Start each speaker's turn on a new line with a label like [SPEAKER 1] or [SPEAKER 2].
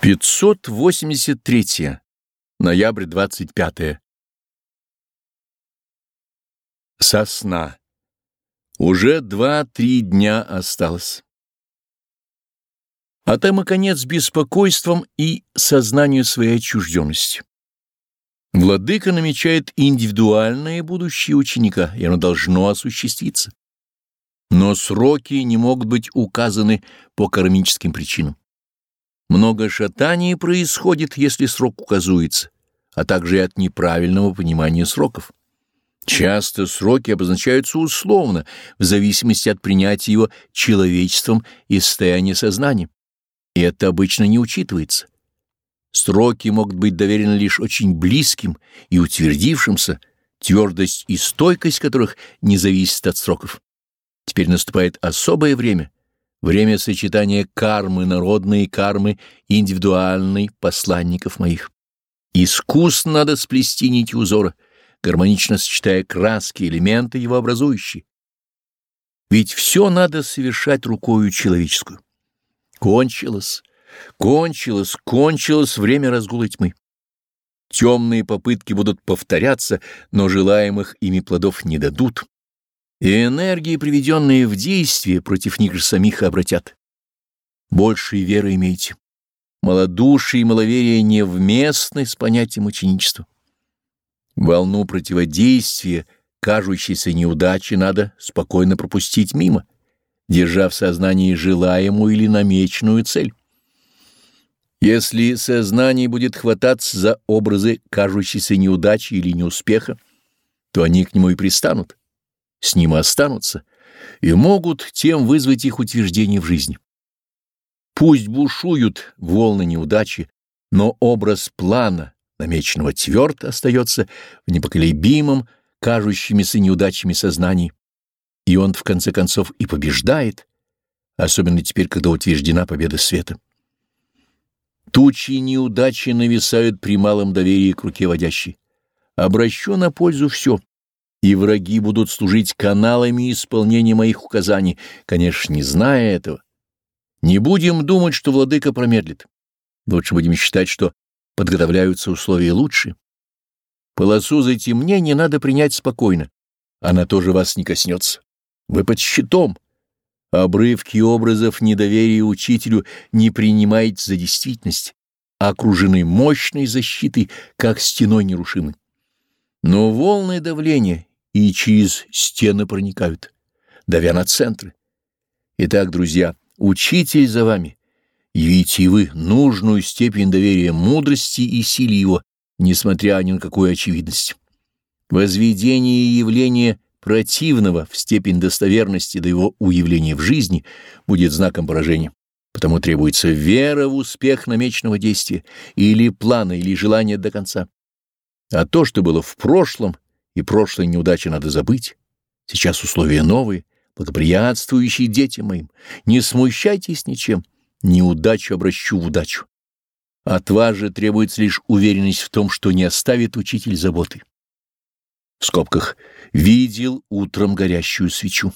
[SPEAKER 1] 583. Ноябрь 25. Сосна. Уже два-три дня осталось. А там и конец беспокойством и сознанию своей отчужденности. Владыка намечает индивидуальное будущее ученика, и оно должно осуществиться. Но сроки не могут быть указаны по кармическим причинам. Много шатаний происходит, если срок указуется, а также и от неправильного понимания сроков. Часто сроки обозначаются условно, в зависимости от принятия его человечеством и состояния сознания. И это обычно не учитывается. Сроки могут быть доверены лишь очень близким и утвердившимся, твердость и стойкость которых не зависит от сроков. Теперь наступает особое время — время сочетания кармы народной и кармы индивидуальной посланников моих. Искусно надо сплести нити узора, гармонично сочетая краски, элементы его образующие. Ведь все надо совершать рукою человеческую. Кончилось, кончилось, кончилось время разгула тьмы. Темные попытки будут повторяться, но желаемых ими плодов не дадут и энергии, приведенные в действие, против них же самих обратят. Большей веры имейте. Малодушие и маловерие невместны с понятием ученичества. Волну противодействия, кажущейся неудачи, надо спокойно пропустить мимо, держа в сознании желаемую или намеченную цель. Если сознание будет хвататься за образы кажущейся неудачи или неуспеха, то они к нему и пристанут с ним останутся и могут тем вызвать их утверждение в жизни. Пусть бушуют волны неудачи, но образ плана, намеченного тверд, остается в непоколебимом, кажущимися неудачами сознании, и он, в конце концов, и побеждает, особенно теперь, когда утверждена победа света. Тучи неудачи нависают при малом доверии к руке водящей. Обращу на пользу все — и враги будут служить каналами исполнения моих указаний, конечно, не зная этого. Не будем думать, что владыка промедлит. Лучше будем считать, что подготовляются условия лучше. Полосу затемнения надо принять спокойно. Она тоже вас не коснется. Вы под щитом. Обрывки образов недоверия учителю не принимайте за действительность, а окружены мощной защитой, как стеной нерушимой. Но волны давления и через стены проникают, давя на центры. Итак, друзья, учитель за вами. Явите вы нужную степень доверия мудрости и силе его, несмотря ни на какую очевидность. Возведение явления противного в степень достоверности до его уявления в жизни будет знаком поражения. Потому требуется вера в успех намеченного действия или плана, или желания до конца. А то, что было в прошлом, и прошлые неудачи надо забыть. Сейчас условия новые, благоприятствующие детям моим. Не смущайтесь ничем, неудачу обращу в удачу. От вас же требуется лишь уверенность в том, что не оставит учитель заботы. В скобках «видел утром горящую свечу».